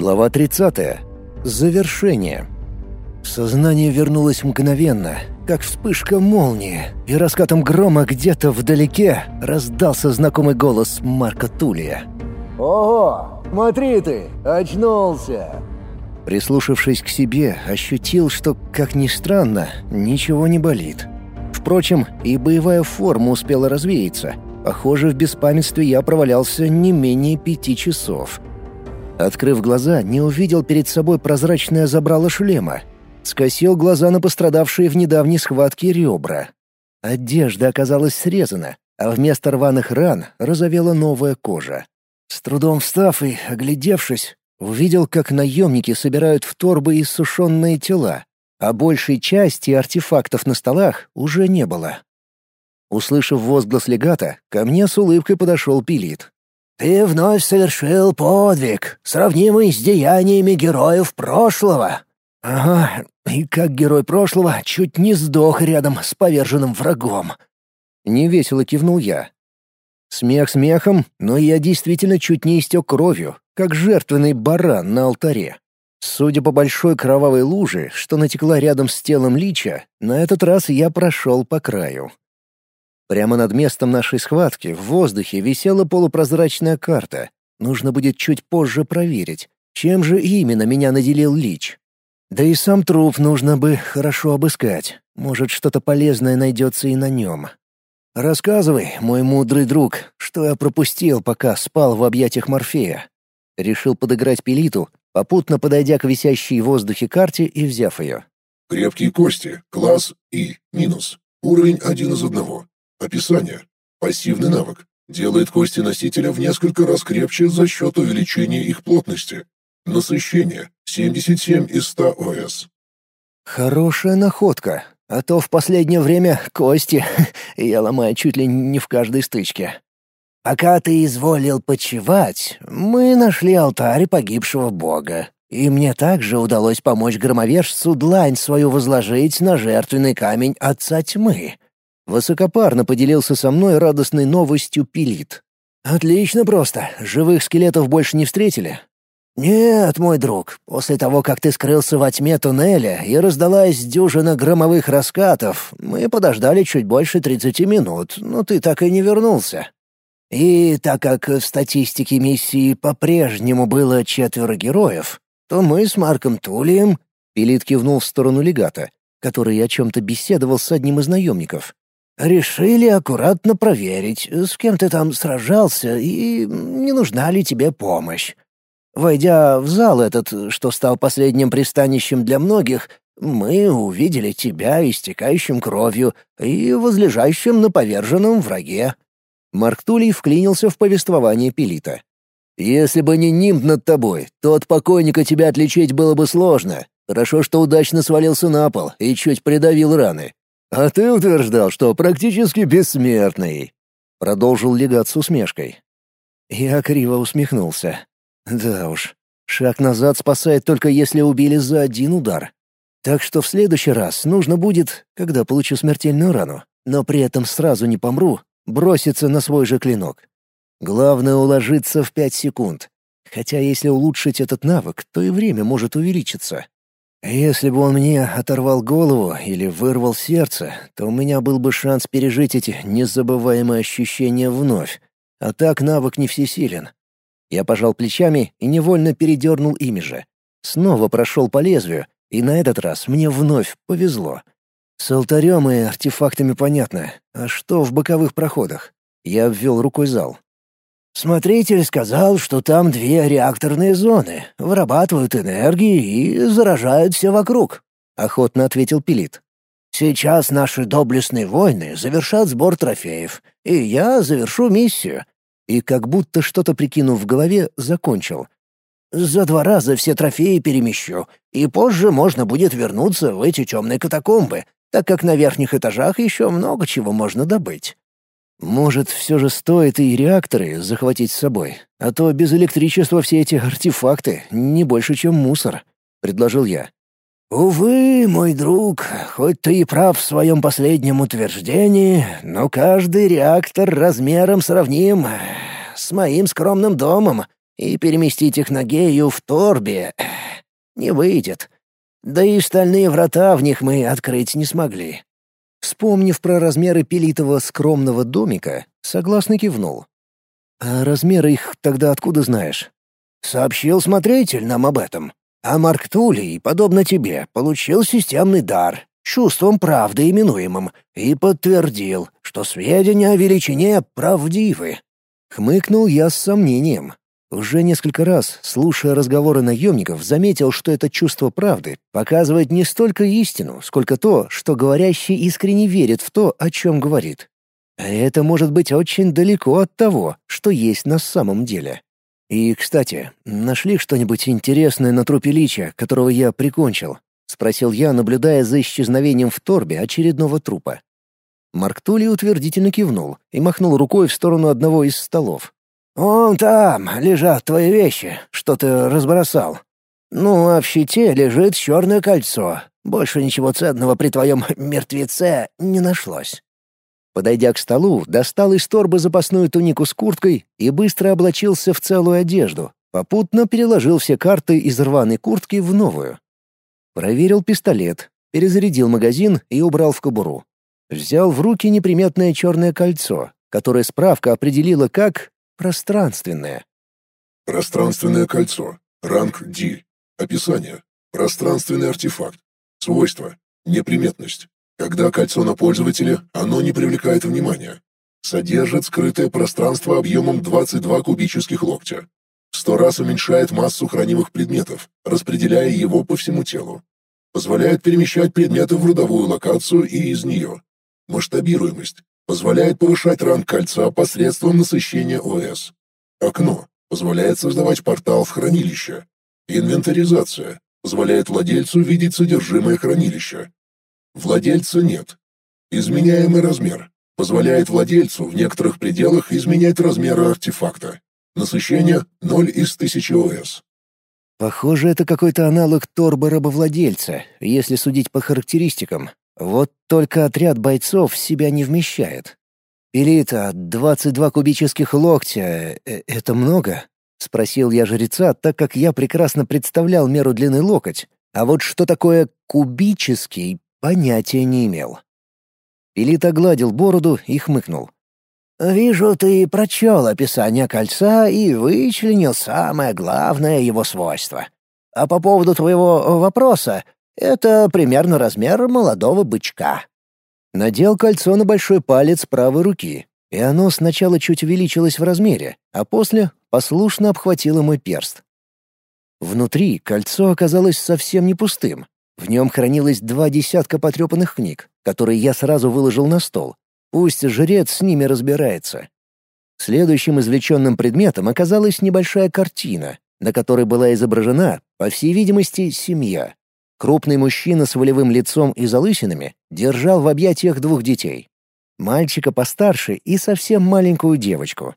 Глава 30. Завершение. Сознание вернулось мгновенно, как вспышка молнии, и раскатом грома где-то вдалеке раздался знакомый голос Марка Тулия. «Ого! Смотри ты! Очнулся!» Прислушавшись к себе, ощутил, что, как ни странно, ничего не болит. Впрочем, и боевая форма успела развеяться. Похоже, в беспамятстве я провалялся не менее пяти часов. Открыв глаза, не увидел перед собой прозрачное забрало шлема. Скосил глаза на пострадавшие в недавней схватке ребра. Одежда оказалась срезана, а вместо рваных ран разовела новая кожа. С трудом встав и оглядевшись, увидел, как наемники собирают в торбы иссушенные тела, а большей части артефактов на столах уже не было. Услышав возглас легата, ко мне с улыбкой подошел Пилит. Ты вновь совершил подвиг, сравнимый с деяниями героев прошлого. Ага, и как герой прошлого чуть не сдох рядом с поверженным врагом. Невесело кивнул я. Смех смехом, но я действительно чуть не истек кровью, как жертвенный баран на алтаре. Судя по большой кровавой луже, что натекла рядом с телом Лича, на этот раз я прошел по краю. Прямо над местом нашей схватки в воздухе висела полупрозрачная карта. Нужно будет чуть позже проверить, чем же именно меня наделил Лич. Да и сам труп нужно бы хорошо обыскать. Может, что-то полезное найдется и на нем. «Рассказывай, мой мудрый друг, что я пропустил, пока спал в объятиях Морфея». Решил подыграть Пелиту, попутно подойдя к висящей в воздухе карте и взяв ее. «Крепкие кости. Класс И. Минус. Уровень один из одного. Описание. Пассивный навык. Делает кости носителя в несколько раз крепче за счет увеличения их плотности. Насыщение. 77 из 100 ОС. Хорошая находка. А то в последнее время кости я ломаю чуть ли не в каждой стычке. Пока ты изволил почевать, мы нашли алтарь погибшего бога. И мне также удалось помочь громовержцу длань свою возложить на жертвенный камень Отца Тьмы. Высокопарно поделился со мной радостной новостью Пилит. «Отлично просто. Живых скелетов больше не встретили?» «Нет, мой друг, после того, как ты скрылся во тьме туннеля и раздалась дюжина громовых раскатов, мы подождали чуть больше тридцати минут, но ты так и не вернулся. И так как в статистике миссии по-прежнему было четверо героев, то мы с Марком Тулием...» Пилит кивнул в сторону легата, который о чем-то беседовал с одним из наемников. Решили аккуратно проверить, с кем ты там сражался и не нужна ли тебе помощь. Войдя в зал этот, что стал последним пристанищем для многих, мы увидели тебя истекающим кровью и возлежащим на поверженном враге». Марк Тулей вклинился в повествование Пелита. «Если бы не нимб над тобой, то от покойника тебя отличить было бы сложно. Хорошо, что удачно свалился на пол и чуть придавил раны. «А ты утверждал, что практически бессмертный», — продолжил легат с усмешкой. Я криво усмехнулся. «Да уж, шаг назад спасает только если убили за один удар. Так что в следующий раз нужно будет, когда получу смертельную рану, но при этом сразу не помру, броситься на свой же клинок. Главное — уложиться в пять секунд. Хотя если улучшить этот навык, то и время может увеличиться. Если бы он мне оторвал голову или вырвал сердце, то у меня был бы шанс пережить эти незабываемые ощущения вновь. А так навык не всесилен. Я пожал плечами и невольно передернул ими же. Снова прошел по лезвию, и на этот раз мне вновь повезло. С алтарем и артефактами понятно. А что в боковых проходах? Я обвел рукой зал. Смотритель сказал, что там две реакторные зоны, вырабатывают энергии и заражают все вокруг», — охотно ответил Пилит. «Сейчас наши доблестные воины завершат сбор трофеев, и я завершу миссию». И как будто что-то прикинув в голове, закончил. «За два раза все трофеи перемещу, и позже можно будет вернуться в эти темные катакомбы, так как на верхних этажах еще много чего можно добыть». Может, все же стоит и реакторы захватить с собой, а то без электричества все эти артефакты не больше, чем мусор, — предложил я. «Увы, мой друг, хоть ты и прав в своем последнем утверждении, но каждый реактор размером сравним с моим скромным домом, и переместить их на Гею в Торбе не выйдет. Да и стальные врата в них мы открыть не смогли. Вспомнив про размеры пилитого скромного домика, согласно кивнул. «А размеры их тогда откуда знаешь?» «Сообщил смотритель нам об этом. А Марк Тулей, подобно тебе, получил системный дар, чувством правды именуемым, и подтвердил, что сведения о величине правдивы». Хмыкнул я с сомнением. Уже несколько раз, слушая разговоры наемников, заметил, что это чувство правды показывает не столько истину, сколько то, что говорящий искренне верит в то, о чем говорит. А это может быть очень далеко от того, что есть на самом деле. И, кстати, нашли что-нибудь интересное на трупе Лича, которого я прикончил? — спросил я, наблюдая за исчезновением в торбе очередного трупа. Марк Тули утвердительно кивнул и махнул рукой в сторону одного из столов. «Вон там лежат твои вещи, что ты разбросал. Ну, а в щите лежит черное кольцо. Больше ничего ценного при твоем мертвеце не нашлось». Подойдя к столу, достал из торбы запасную тунику с курткой и быстро облачился в целую одежду, попутно переложил все карты из рваной куртки в новую. Проверил пистолет, перезарядил магазин и убрал в кобуру. Взял в руки неприметное черное кольцо, которое справка определила как Пространственное. Пространственное кольцо. Ранг D. Описание. Пространственный артефакт. Свойства. Неприметность. Когда кольцо на пользователе, оно не привлекает внимания. Содержит скрытое пространство объемом 22 кубических локтя. В сто раз уменьшает массу хранимых предметов, распределяя его по всему телу. Позволяет перемещать предметы в родовую локацию и из нее. Масштабируемость позволяет повышать ранг кольца посредством насыщения ОС. Окно позволяет создавать портал в хранилище. Инвентаризация позволяет владельцу видеть содержимое хранилища. Владельца нет. Изменяемый размер позволяет владельцу в некоторых пределах изменять размеры артефакта. Насыщение 0 из 1000 ОС. Похоже, это какой-то аналог торба-рабовладельца, если судить по характеристикам. Вот только отряд бойцов себя не вмещает. «Пелита, двадцать два кубических локтя э, — это много?» — спросил я жреца, так как я прекрасно представлял меру длины локоть, а вот что такое «кубический» понятия не имел. Пелит огладил бороду и хмыкнул. «Вижу, ты прочел описание кольца и вычленил самое главное его свойство. А по поводу твоего вопроса, это примерно размер молодого бычка. Надел кольцо на большой палец правой руки, и оно сначала чуть увеличилось в размере, а после послушно обхватило мой перст. Внутри кольцо оказалось совсем не пустым. В нем хранилось два десятка потрепанных книг, которые я сразу выложил на стол. Пусть жрец с ними разбирается. Следующим извлеченным предметом оказалась небольшая картина, на которой была изображена, по всей видимости, семья. Крупный мужчина с волевым лицом и залысинами держал в объятиях двух детей. Мальчика постарше и совсем маленькую девочку.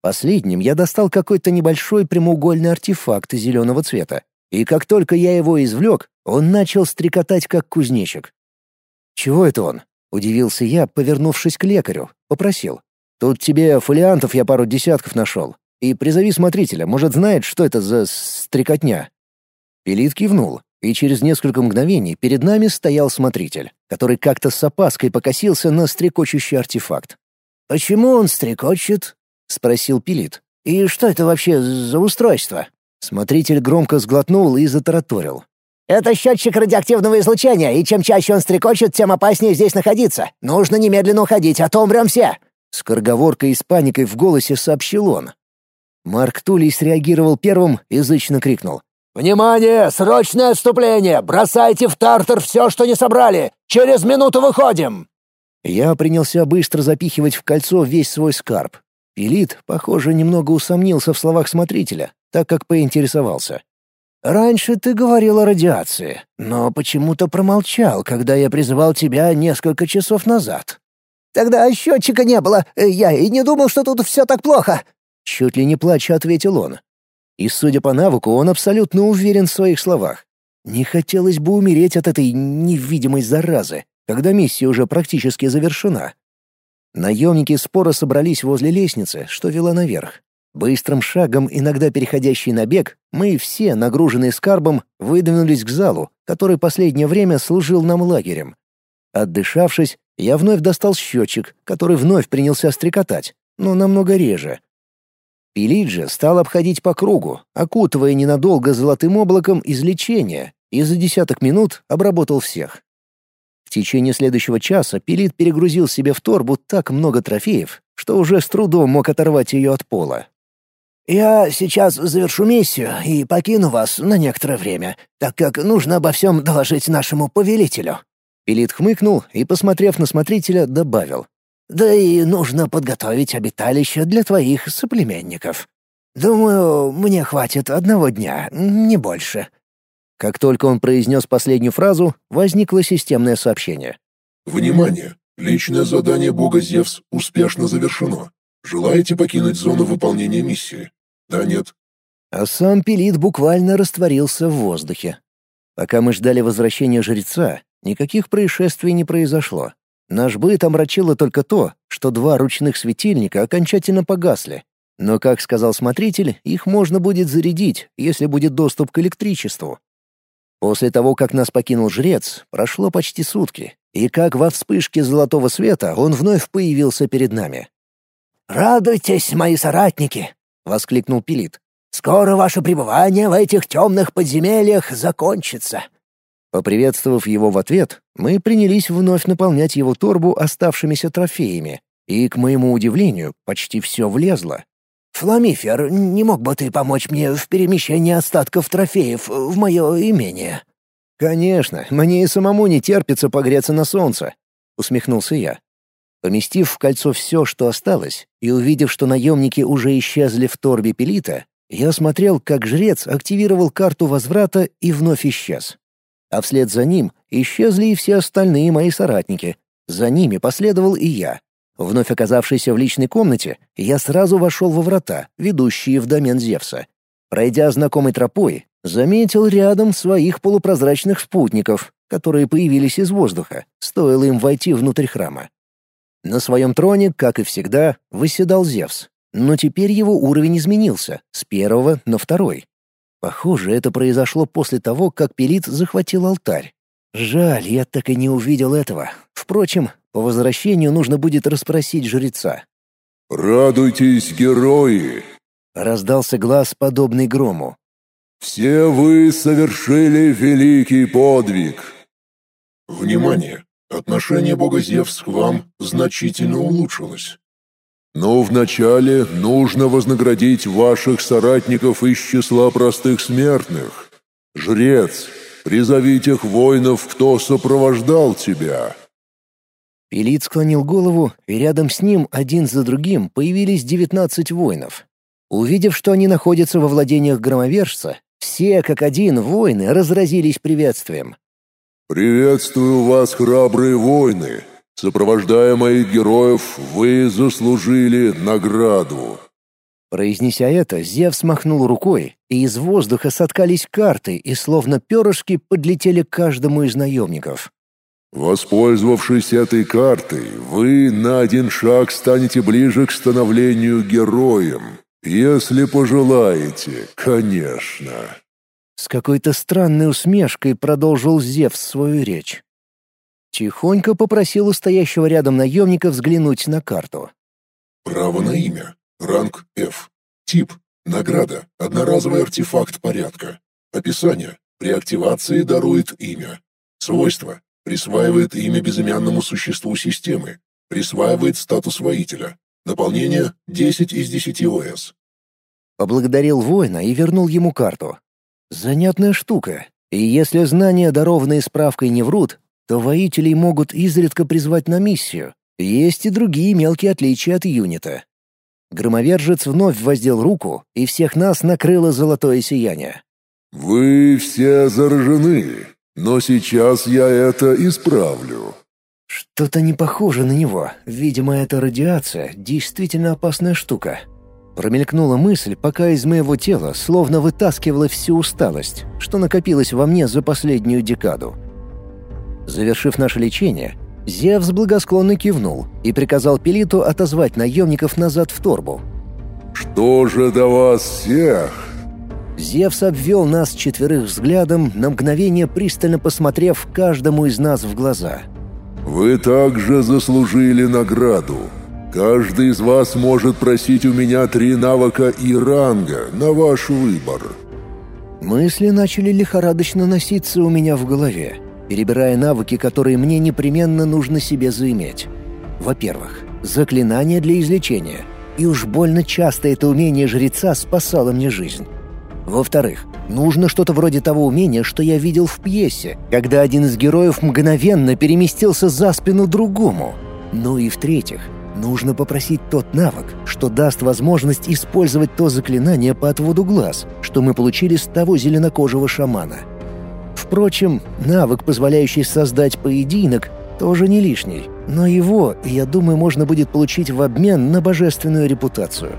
Последним я достал какой-то небольшой прямоугольный артефакт зеленого цвета, и как только я его извлек, он начал стрекотать, как кузнечик. «Чего это он?» — удивился я, повернувшись к лекарю. Попросил. «Тут тебе фолиантов я пару десятков нашел. И призови смотрителя, может, знает, что это за стрекотня». Пелит кивнул, и через несколько мгновений перед нами стоял смотритель, который как-то с опаской покосился на стрекочущий артефакт. «Почему он стрекочет?» — спросил Пилит. «И что это вообще за устройство?» Смотритель громко сглотнул и затараторил. «Это счетчик радиоактивного излучения, и чем чаще он стрекочет, тем опаснее здесь находиться. Нужно немедленно уходить, а то умрем все!» С корговоркой и с паникой в голосе сообщил он. Марк Тулей среагировал первым и зычно крикнул. «Внимание! Срочное отступление! Бросайте в тартар все, что не собрали! Через минуту выходим!» Я принялся быстро запихивать в кольцо весь свой скарб. Пилит, похоже, немного усомнился в словах смотрителя, так как поинтересовался. «Раньше ты говорил о радиации, но почему-то промолчал, когда я призывал тебя несколько часов назад». «Тогда счетчика не было, я и не думал, что тут все так плохо», — чуть ли не плача ответил он. И, судя по навыку, он абсолютно уверен в своих словах. Не хотелось бы умереть от этой невидимой заразы, когда миссия уже практически завершена. Наемники споро собрались возле лестницы, что вела наверх. Быстрым шагом, иногда переходящий на бег, мы все, нагруженные скарбом, выдвинулись к залу, который последнее время служил нам лагерем. Отдышавшись, я вновь достал счетчик, который вновь принялся стрекотать, но намного реже. Пилиджи стал обходить по кругу, окутывая ненадолго золотым облаком излечения, и за десяток минут обработал всех. В течение следующего часа Пилит перегрузил себе в торбу так много трофеев, что уже с трудом мог оторвать ее от пола. «Я сейчас завершу миссию и покину вас на некоторое время, так как нужно обо всем доложить нашему повелителю». Пилит хмыкнул и, посмотрев на смотрителя, добавил. «Да и нужно подготовить обиталище для твоих соплеменников. Думаю, мне хватит одного дня, не больше». Как только он произнес последнюю фразу, возникло системное сообщение. «Внимание! Личное задание бога Зевс успешно завершено. Желаете покинуть зону выполнения миссии? Да, нет?» А сам Пелит буквально растворился в воздухе. Пока мы ждали возвращения жреца, никаких происшествий не произошло. Наш быт омрачило только то, что два ручных светильника окончательно погасли. Но, как сказал смотритель, их можно будет зарядить, если будет доступ к электричеству. После того, как нас покинул жрец, прошло почти сутки, и как во вспышке золотого света он вновь появился перед нами. «Радуйтесь, мои соратники!» — воскликнул Пилит. «Скоро ваше пребывание в этих темных подземельях закончится». Поприветствовав его в ответ, мы принялись вновь наполнять его торбу оставшимися трофеями, и, к моему удивлению, почти все влезло. «Фламифер, не мог бы ты помочь мне в перемещении остатков трофеев в мое имение?» «Конечно, мне и самому не терпится погреться на солнце», — усмехнулся я. Поместив в кольцо все, что осталось, и увидев, что наемники уже исчезли в торбе Пелита, я смотрел, как жрец активировал карту возврата и вновь исчез. А вслед за ним исчезли и все остальные мои соратники. За ними последовал и я. Вновь оказавшийся в личной комнате, я сразу вошел во врата, ведущие в домен Зевса. Пройдя знакомой тропой, заметил рядом своих полупрозрачных спутников, которые появились из воздуха, стоило им войти внутрь храма. На своем троне, как и всегда, выседал Зевс. Но теперь его уровень изменился, с первого на второй. Похоже, это произошло после того, как Пелит захватил алтарь. Жаль, я так и не увидел этого. Впрочем, по возвращению нужно будет расспросить жреца. «Радуйтесь, герои!» — раздался глаз, подобный грому. «Все вы совершили великий подвиг!» «Внимание! Отношение бога Зевс к вам значительно улучшилось. Но вначале нужно вознаградить ваших соратников из числа простых смертных. Жрец, призови тех воинов, кто сопровождал тебя». Пелит склонил голову, и рядом с ним один за другим появились девятнадцать воинов. Увидев, что они находятся во владениях громовержца, все как один воины разразились приветствием. «Приветствую вас, храбрые воины! Сопровождая моих героев, вы заслужили награду!» Произнеся это, Зевс махнул рукой, и из воздуха соткались карты и словно перышки подлетели к каждому из наемников. «Воспользовавшись этой картой, вы на один шаг станете ближе к становлению героем. Если пожелаете, конечно». С какой-то странной усмешкой продолжил Зевс свою речь. Тихонько попросил у стоящего рядом наемника взглянуть на карту. «Право на имя. Ранг F. Тип. Награда. Одноразовый артефакт порядка. Описание. При активации дарует имя. Свойства. Присваивает имя безымянному существу системы. Присваивает статус воителя. Дополнение 10 из 10 ОС. Поблагодарил воина и вернул ему карту. Занятная штука. И если знания, дарованные справкой, не врут, то воителей могут изредка призвать на миссию. Есть и другие мелкие отличия от юнита. Громовержец вновь воздел руку, и всех нас накрыло золотое сияние. «Вы все заражены, но сейчас я это исправлю». Что-то не похоже на него. Видимо, эта радиация действительно опасная штука. Промелькнула мысль, пока из моего тела словно вытаскивала всю усталость, что накопилось во мне за последнюю декаду. Завершив наше лечение, Зевс благосклонно кивнул и приказал Пелиту отозвать наемников назад в торбу. Что же до вас всех?» Зевс обвел нас четверых взглядом, на мгновение пристально посмотрев каждому из нас в глаза. «Вы также заслужили награду. Каждый из вас может просить у меня три навыка и ранга на ваш выбор». Мысли начали лихорадочно носиться у меня в голове, перебирая навыки, которые мне непременно нужно себе заиметь. Во-первых, заклинание для излечения. И уж больно часто это умение жреца спасало мне жизнь. Во-вторых, нужно что-то вроде того умения, что я видел в пьесе, когда один из героев мгновенно переместился за спину другому. Ну и в-третьих, нужно попросить тот навык, что даст возможность использовать то заклинание по отводу глаз, что мы получили с того зеленокожего шамана. Впрочем, навык, позволяющий создать поединок, тоже не лишний, но его, я думаю, можно будет получить в обмен на божественную репутацию.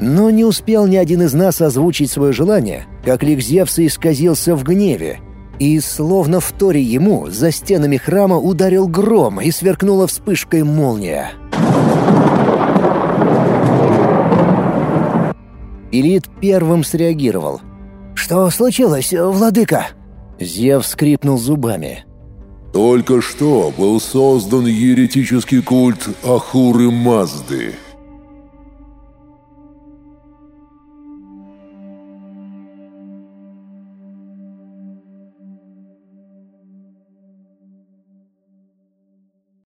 Но не успел ни один из нас озвучить свое желание, как лик Зевса исказился в гневе. И, словно в торе ему, за стенами храма ударил гром и сверкнула вспышкой молния. Илит первым среагировал. «Что случилось, владыка?» Зев скрипнул зубами. «Только что был создан еретический культ Ахуры Мазды»,